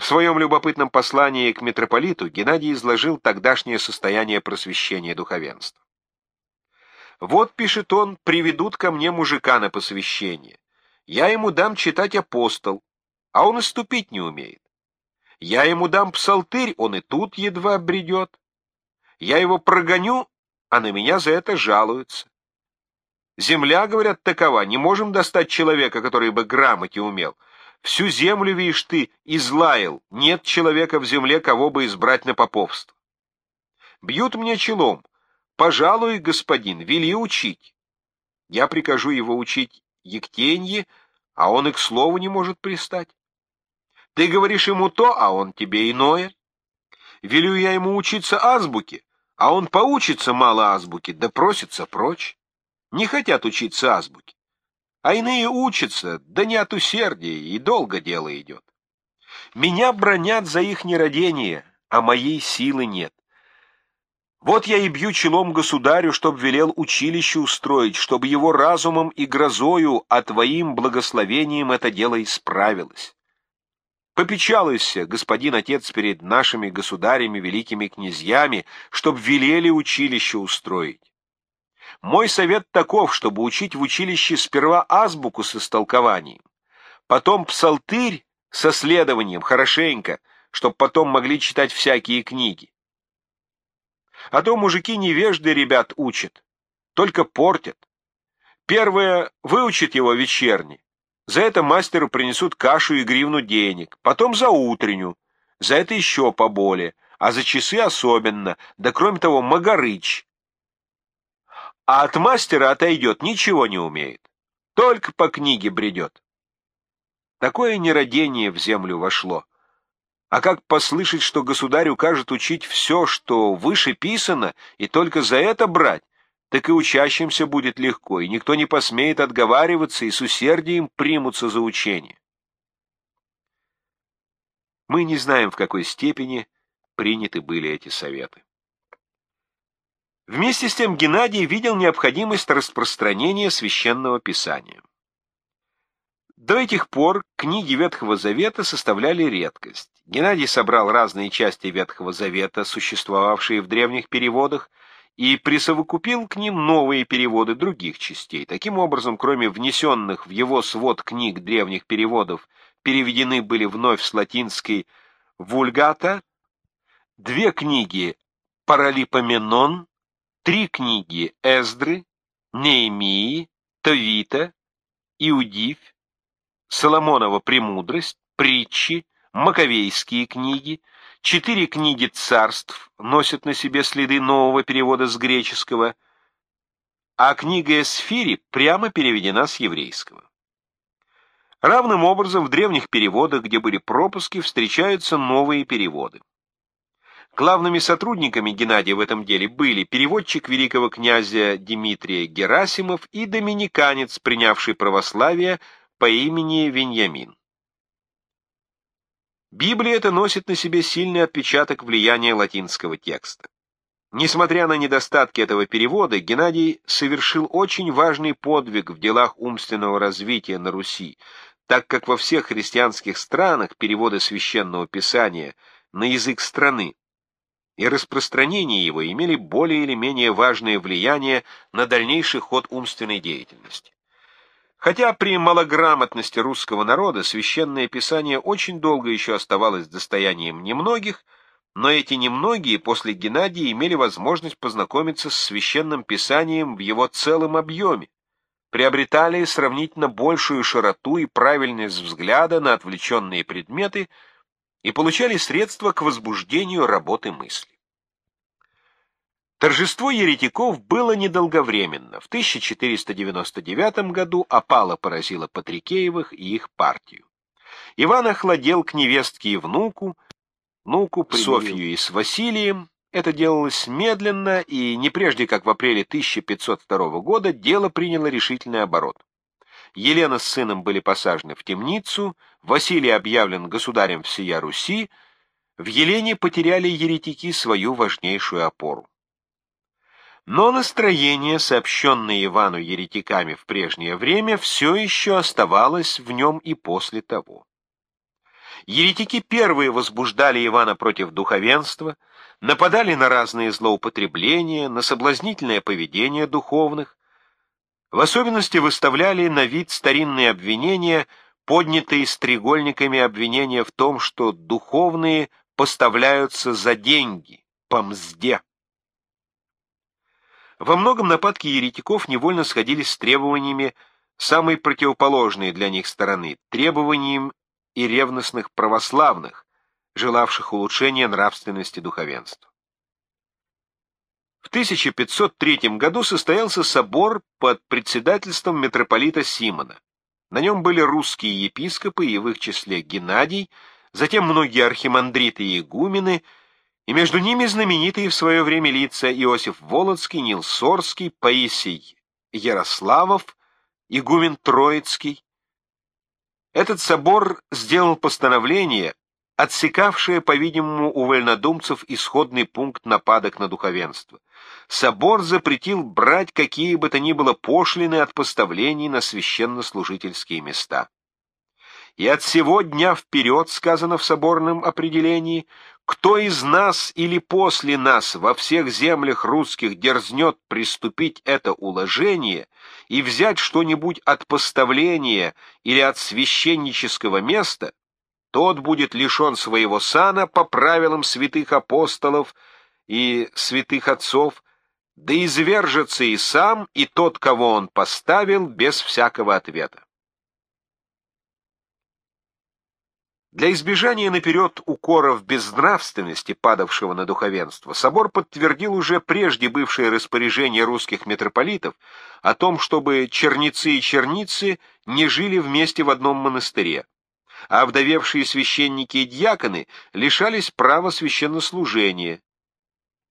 В своем любопытном послании к митрополиту Геннадий изложил тогдашнее состояние просвещения духовенства. «Вот, — пишет он, — приведут ко мне мужика на посвящение. Я ему дам читать апостол, а он и ступить не умеет. Я ему дам псалтырь, он и тут едва бредет. Я его прогоню, а на меня за это жалуются. Земля, говорят, такова, не можем достать человека, который бы грамоте умел. Всю землю, видишь ты, излаял, нет человека в земле, кого бы избрать на поповство. Бьют мне челом. Пожалуй, господин, вели учить. Я прикажу его учить ектенье, а он и к слову не может пристать. Ты говоришь ему то, а он тебе иное. Велю я ему учиться азбуке, а он поучится мало азбуки, да просится прочь. Не хотят учиться азбуке. А иные учатся, да не от усердия, и долго дело идет. Меня бронят за их нерадение, а моей силы нет. Вот я и бью челом государю, чтоб велел училище устроить, чтобы его разумом и грозою, а твоим благословением это дело исправилось. Попечалуйся, господин отец, перед нашими государями, великими князьями, чтоб велели училище устроить. Мой совет таков, чтобы учить в училище сперва азбуку с истолкованием, потом псалтырь со следованием хорошенько, чтоб потом могли читать всякие книги. А то мужики невежды ребят учат, только портят. Первое выучит его вечерний, за это мастеру принесут кашу и гривну денег, потом за утреннюю, за это еще поболее, а за часы особенно, да кроме того Магарыч, а от мастера отойдет, ничего не умеет. Только по книге бредет. Такое нерадение в землю вошло. А как послышать, что государь укажет учить все, что выше писано, и только за это брать, так и учащимся будет легко, и никто не посмеет отговариваться и с усердием примутся за учение. Мы не знаем, в какой степени приняты были эти советы. Вместе с тем Геннадий видел необходимость распространения священного писания. До этих пор книги Ветхого Завета составляли редкость. Геннадий собрал разные части Ветхого Завета, существовавшие в древних переводах, и присовокупил к ним новые переводы других частей. Таким образом, кроме внесенных в его свод книг древних переводов, переведены были вновь с латинской «вульгата», две книги «Паралипоменон», три книги Эздры, Неемии, Товита, Иудивь, Соломонова «Премудрость», Притчи, Маковейские книги, четыре книги царств носят на себе следы нового перевода с греческого, а книга Эсфири прямо переведена с еврейского. Равным образом в древних переводах, где были пропуски, встречаются новые переводы. Главными сотрудниками Геннадия в этом деле были переводчик великого князя Дмитрия Герасимов и доминиканец, принявший православие по имени Веньямин. Библия это носит на себе сильный отпечаток влияния латинского текста. Несмотря на недостатки этого перевода, Геннадий совершил очень важный подвиг в делах умственного развития на Руси, так как во всех христианских странах переводы священного писания на язык страны и распространение его имели более или менее важное влияние на дальнейший ход умственной деятельности. Хотя при малограмотности русского народа священное писание очень долго еще оставалось достоянием немногих, но эти немногие после Геннадия имели возможность познакомиться с священным писанием в его целом объеме, приобретали сравнительно большую широту и правильность взгляда на отвлеченные предметы и получали средства к возбуждению работы мысли. Торжество еретиков было недолговременно. В 1499 году опала поразила Патрикеевых и их партию. Иван охладел к невестке и внуку, внуку Софью и с Василием. Это делалось медленно, и не прежде как в апреле 1502 года дело приняло решительный оборот. Елена с сыном были посажены в темницу, Василий объявлен государем всея Руси, в Елене потеряли еретики свою важнейшую опору. Но настроение, сообщенное Ивану еретиками в прежнее время, все еще оставалось в нем и после того. Еретики первые возбуждали Ивана против духовенства, нападали на разные злоупотребления, на соблазнительное поведение духовных, в особенности выставляли на вид старинные обвинения, поднятые стрегольниками обвинения в том, что духовные поставляются за деньги, по мзде. Во многом нападки еретиков невольно сходились с требованиями самой противоположной для них стороны, требованием и ревностных православных, желавших улучшения нравственности духовенства. В 1503 году состоялся собор под председательством митрополита Симона. На нем были русские епископы и в их числе Геннадий, затем многие архимандриты и игумены, и между ними знаменитые в свое время лица Иосиф Володский, Нил Сорский, Паисий Ярославов, игумен Троицкий. Этот собор сделал постановление, отсекавшее, по-видимому, у вольнодумцев исходный пункт нападок на духовенство. Собор запретил брать какие бы то ни было пошлины от поставлений на священнослужительские места. И от сего дня вперед, сказано в соборном определении, кто из нас или после нас во всех землях русских дерзнет приступить это уложение и взять что-нибудь от поставления или от священнического места, тот будет лишен своего сана по правилам святых апостолов и святых отцов, да извержется и сам, и тот, кого он поставил, без всякого ответа. Для избежания наперед укоров безнравственности, падавшего на духовенство, собор подтвердил уже прежде бывшее распоряжение русских митрополитов о том, чтобы черницы и черницы не жили вместе в одном монастыре, а вдовевшие священники и дьяконы лишались права священнослужения.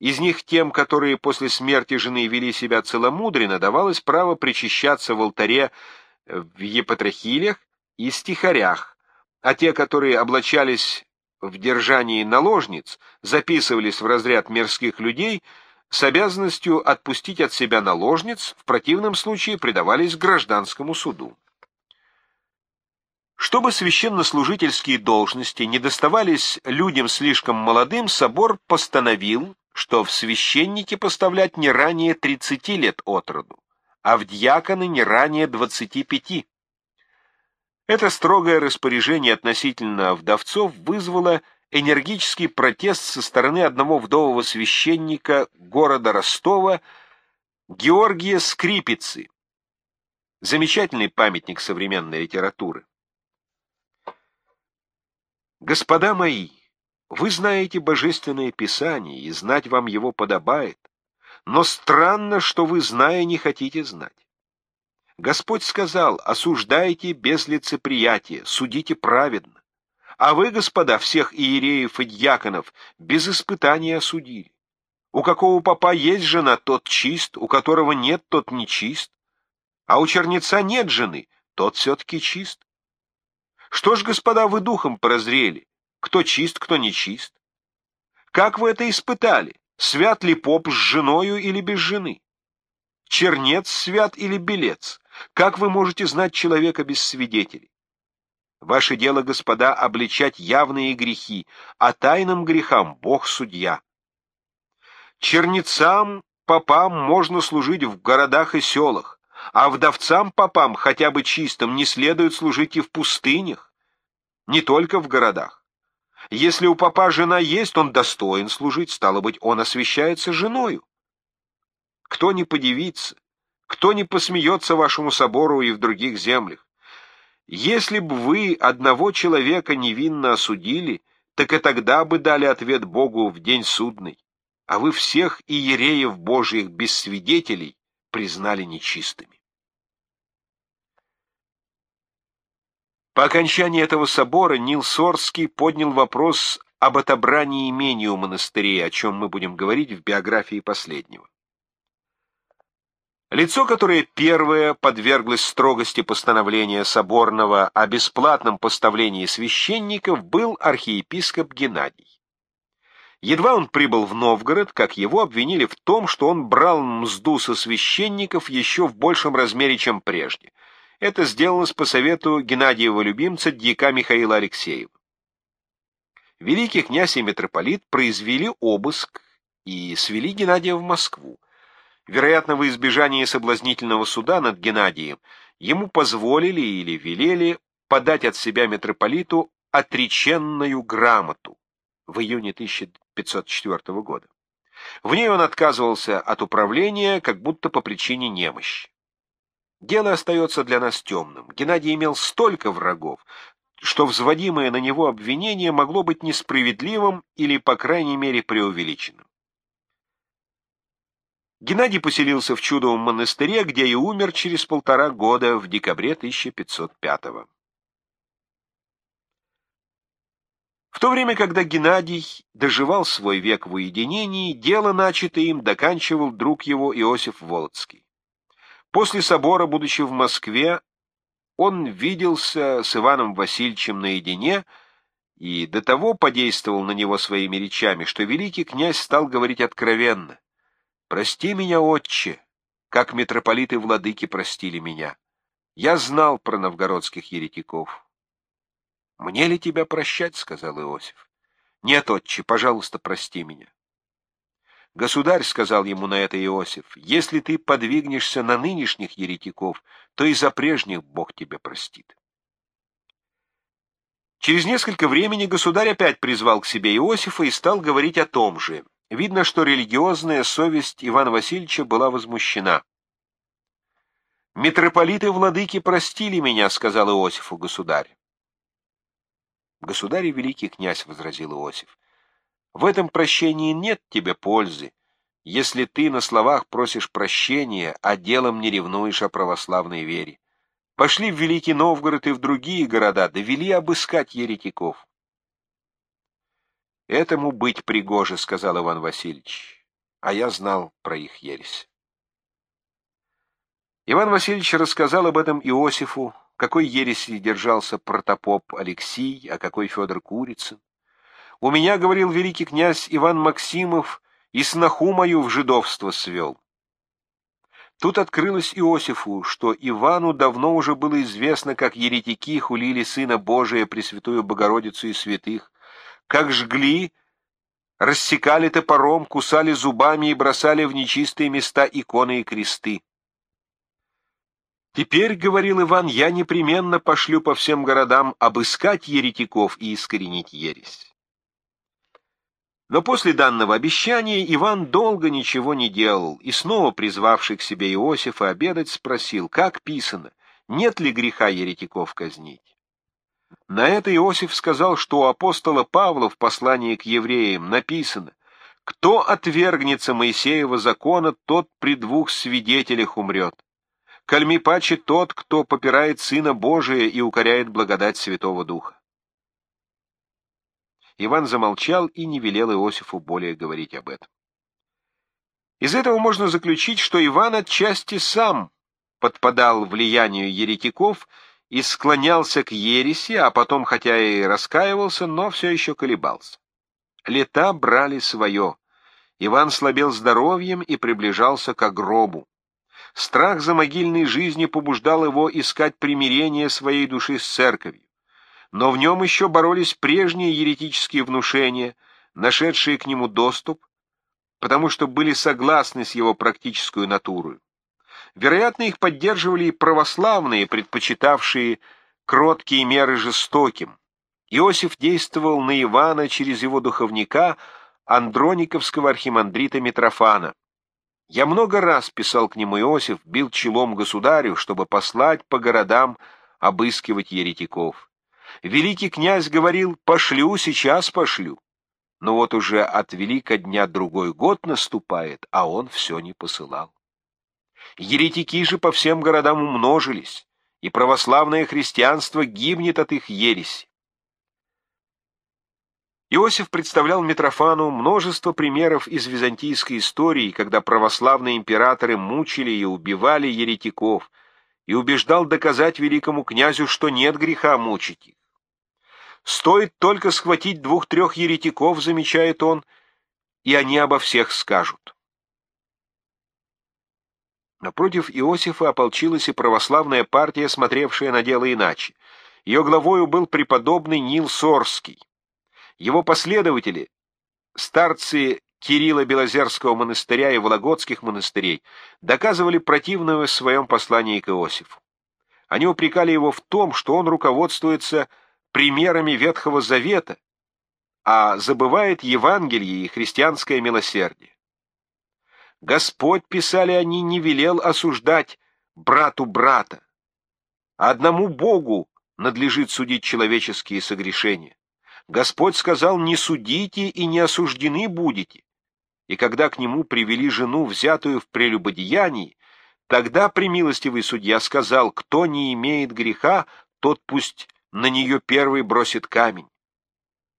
Из них тем, которые после смерти жены вели себя целомудренно, давалось право причащаться в алтаре в епатрахилях и стихарях, а те, которые облачались в держании наложниц, записывались в разряд мирских людей с обязанностью отпустить от себя наложниц, в противном случае предавались гражданскому суду. Чтобы священнослужительские должности не доставались людям слишком молодым, собор постановил, что в священники поставлять не ранее 30 лет от роду, а в дьяконы не ранее 25. Это строгое распоряжение относительно вдовцов вызвало энергический протест со стороны одного вдового священника города Ростова Георгия Скрипицы. Замечательный памятник современной литературы. Господа мои, вы знаете Божественное Писание, и знать вам его подобает, но странно, что вы, зная, не хотите знать. Господь сказал, осуждайте без лицеприятия, судите праведно. А вы, господа, всех иереев и дьяконов без испытания осудили. У какого попа есть жена, тот чист, у которого нет, тот нечист. А у черница нет жены, тот все-таки чист. Что ж, господа, вы духом прозрели? Кто чист, кто нечист? Как вы это испытали? Свят ли поп с женою или без жены? Чернец свят или белец? Как вы можете знать человека без свидетелей? Ваше дело, господа, обличать явные грехи, а тайным грехам Бог судья. Чернецам, попам можно служить в городах и селах, а вдовцам попам, хотя бы чистым, не следует служить и в пустынях, не только в городах. Если у папа жена есть, он достоин служить, стало быть, он освящается женою. Кто не подивится, кто не посмеется вашему собору и в других землях? Если бы вы одного человека невинно осудили, так и тогда бы дали ответ Богу в день судный, а вы всех иереев Божьих без свидетелей признали нечистыми. По окончании этого собора Нил Сорский поднял вопрос об отобрании имения у монастырей, о чем мы будем говорить в биографии последнего. Лицо, которое первое подверглось строгости постановления соборного о бесплатном поставлении священников, был архиепископ Геннадий. Едва он прибыл в Новгород, как его обвинили в том, что он брал мзду со священников еще в большем размере, чем прежде. Это сделалось по совету Геннадиева любимца дьяка Михаила Алексеева. великий князь и митрополит произвели обыск и свели Геннадия в Москву. Вероятно, во избежание соблазнительного суда над Геннадием ему позволили или велели подать от себя митрополиту отреченную грамоту в июне 1504 года. В ней он отказывался от управления, как будто по причине немощи. Дело остается для нас темным. Геннадий имел столько врагов, что взводимое на него обвинение могло быть несправедливым или, по крайней мере, преувеличенным. Геннадий поселился в Чудовом монастыре, где и умер через полтора года в декабре 1505 года. В то время, когда Геннадий доживал свой век в уединении, дело, начатое им, доканчивал друг его Иосиф Волоцкий. После собора, будучи в Москве, он виделся с Иваном Васильевичем наедине и до того подействовал на него своими речами, что великий князь стал говорить откровенно. «Прости меня, отче, как митрополиты-владыки простили меня. Я знал про новгородских еретиков». «Мне ли тебя прощать?» — сказал Иосиф. «Нет, отче, пожалуйста, прости меня». «Государь», — сказал ему на это Иосиф, — «если ты подвигнешься на нынешних еретиков, то и за прежних Бог тебя простит». Через несколько времени государь опять призвал к себе Иосифа и стал говорить о том же. Видно, что религиозная совесть Ивана Васильевича была возмущена. «Митрополиты-владыки простили меня», — сказал Иосифу государь. «Государь и великий князь», — возразил Иосиф, — «в этом прощении нет тебе пользы, если ты на словах просишь прощения, а делом не ревнуешь о православной вере. Пошли в Великий Новгород и в другие города, довели обыскать еретиков». «Этому быть пригоже», — сказал Иван Васильевич, — «а я знал про их ересь». Иван Васильевич рассказал об этом Иосифу, какой ереси держался протопоп Алексий, а какой Федор Курицын. У меня, — говорил великий князь Иван Максимов, — и сноху мою в жидовство свел. Тут открылось Иосифу, что Ивану давно уже было известно, как еретики хулили Сына Божия, Пресвятую Богородицу и святых, как жгли, рассекали топором, кусали зубами и бросали в нечистые места иконы и кресты. Теперь, — говорил Иван, — я непременно пошлю по всем городам обыскать еретиков и искоренить ересь. Но после данного обещания Иван долго ничего не делал и, снова призвавший к себе Иосифа обедать, спросил, как писано, нет ли греха еретиков казнить. На это Иосиф сказал, что у апостола Павла в послании к евреям написано, «Кто отвергнется Моисеева закона, тот при двух свидетелях умрет» кальми паче тот, кто попирает Сына Божия и укоряет благодать Святого Духа. Иван замолчал и не велел Иосифу более говорить об этом. Из этого можно заключить, что Иван отчасти сам подпадал влиянию еретиков и склонялся к ереси, а потом, хотя и раскаивался, но все еще колебался. Лета брали свое. Иван слабел здоровьем и приближался к гробу. Страх за могильной жизни побуждал его искать примирение своей души с церковью. Но в нем еще боролись прежние еретические внушения, нашедшие к нему доступ, потому что были согласны с его практическую натурой. Вероятно, их поддерживали и православные, предпочитавшие кроткие меры жестоким. Иосиф действовал на Ивана через его духовника, андрониковского архимандрита Митрофана. Я много раз писал к нему Иосиф, бил челом государю, чтобы послать по городам обыскивать еретиков. Великий князь говорил, пошлю, сейчас пошлю. Но вот уже от велика дня другой год наступает, а он все не посылал. Еретики же по всем городам умножились, и православное христианство гибнет от их ереси. Иосиф представлял Митрофану множество примеров из византийской истории, когда православные императоры мучили и убивали еретиков, и убеждал доказать великому князю, что нет греха мучить их. Стоит только схватить двух-трех еретиков, замечает он, и они обо всех скажут. Напротив Иосифа ополчилась и православная партия, смотревшая на дело иначе. Ее главою был преподобный Нил Сорский. Его последователи, старцы Кирилла Белозерского монастыря и Вологодских монастырей, доказывали противное в своем послании к Иосифу. Они упрекали его в том, что он руководствуется примерами Ветхого Завета, а забывает Евангелие и христианское милосердие. Господь, писали они, не велел осуждать брату брата, одному Богу надлежит судить человеческие согрешения. Господь сказал, не судите и не осуждены будете. И когда к нему привели жену, взятую в прелюбодеянии, тогда премилостивый судья сказал, кто не имеет греха, тот пусть на нее первый бросит камень.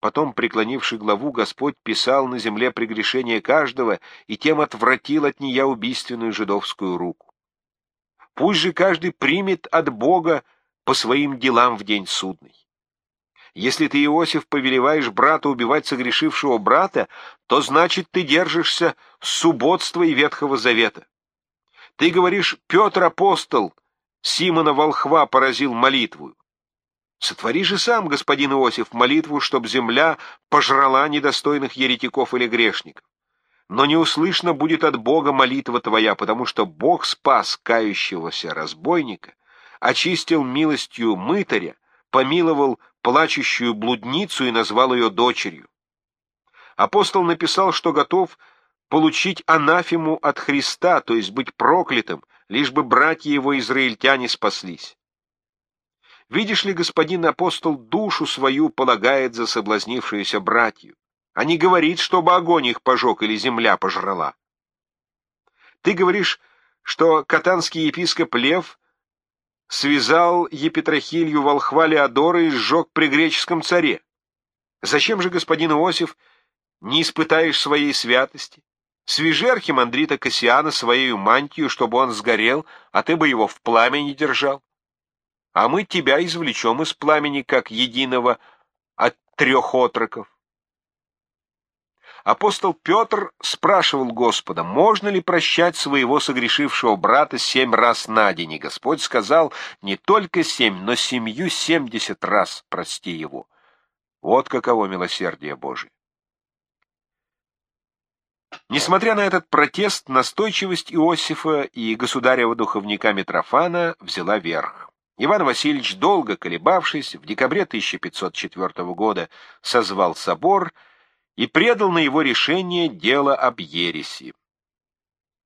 Потом, преклонивший главу, Господь писал на земле прегрешение каждого и тем отвратил от нее убийственную жидовскую руку. Пусть же каждый примет от Бога по своим делам в день судный. Если ты, Иосиф, повелеваешь брата убивать согрешившего брата, то значит ты держишься субботства и Ветхого Завета. Ты говоришь, Петр апостол, Симона Волхва поразил молитву. Сотвори же сам, господин Иосиф, молитву, чтоб земля пожрала недостойных еретиков или грешников. Но не услышно будет от Бога молитва твоя, потому что Бог спас кающегося разбойника, очистил милостью мытаря, помиловал плачущую блудницу и назвал ее дочерью. Апостол написал, что готов получить анафему от Христа, то есть быть проклятым, лишь бы братья его израильтяне спаслись. Видишь ли, господин апостол душу свою полагает за соблазнившуюся братью, а не говорит, чтобы огонь их пожег или земля пожрала. Ты говоришь, что катанский епископ Лев связал епитрахилью волхва Леодора и сжег при греческом царе. Зачем же, господин Иосиф, не испытаешь своей святости? Свяжи архимандрита Кассиана своей мантию, чтобы он сгорел, а ты бы его в пламени держал. А мы тебя извлечем из пламени, как единого от трех отроков. Апостол Петр спрашивал Господа, можно ли прощать своего согрешившего брата семь раз на день, и Господь сказал, не только семь, но семью семьдесят раз прости его. Вот каково милосердие Божие. Несмотря на этот протест, настойчивость Иосифа и государева духовника Митрофана взяла верх. Иван Васильевич, долго колебавшись, в декабре 1504 года созвал собор и предал на его решение дело об ереси.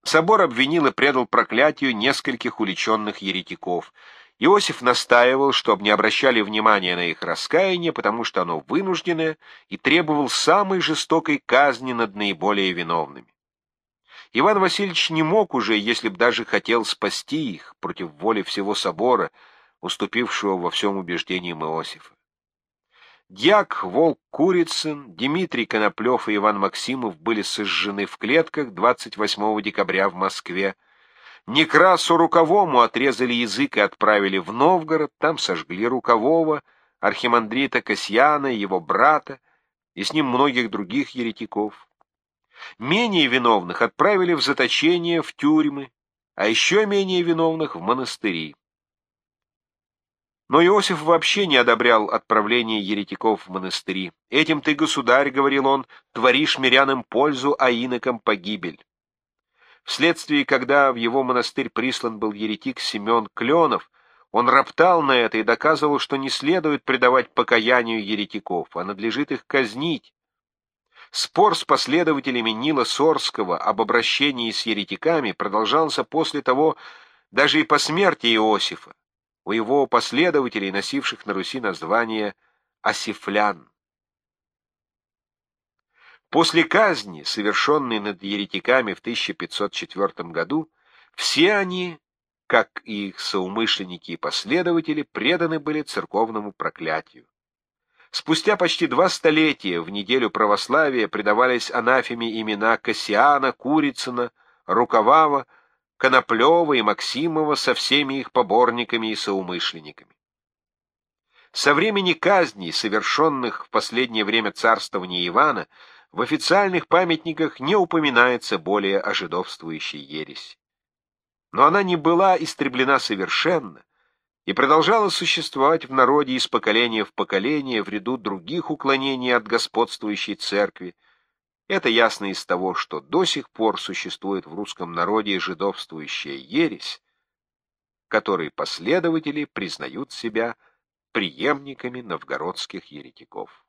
Собор обвинил и предал проклятию нескольких уличенных еретиков. Иосиф настаивал, чтобы не обращали внимания на их раскаяние, потому что оно вынужденное, и требовал самой жестокой казни над наиболее виновными. Иван Васильевич не мог уже, если б даже хотел спасти их против воли всего собора, уступившего во всем убеждениям Иосифа. Дьяк Волк Курицын, Дмитрий Коноплев и Иван Максимов были сожжены в клетках 28 декабря в Москве. Некрасу Рукавому отрезали язык и отправили в Новгород, там сожгли Рукавого, архимандрита Касьяна, его брата, и с ним многих других еретиков. Менее виновных отправили в заточение, в тюрьмы, а еще менее виновных — в монастыри. Но Иосиф вообще не одобрял отправление еретиков в монастыри. «Этим ты, государь, — говорил он, — творишь мирянам пользу, а инокам погибель». Вследствие, когда в его монастырь прислан был еретик Семен Кленов, он роптал на это и доказывал, что не следует предавать покаянию еретиков, а надлежит их казнить. Спор с последователями Нила Сорского об обращении с еретиками продолжался после того даже и по смерти Иосифа у его последователей, носивших на Руси название осифлян. После казни, совершенной над еретиками в 1504 году, все они, как и их соумышленники и последователи, преданы были церковному проклятию. Спустя почти два столетия в неделю православия предавались анафеме имена Кассиана, Курицына, Рукавава, Коноплева и Максимова со всеми их поборниками и соумышленниками. Со времени казней, совершенных в последнее время царствования Ивана, в официальных памятниках не упоминается более о жидовствующей ереси. Но она не была истреблена совершенно, и продолжала существовать в народе из поколения в поколение в ряду других уклонений от господствующей церкви. Это ясно из того, что до сих пор существует в русском народе жидовствующая ересь, которой последователи признают себя преемниками новгородских еретиков.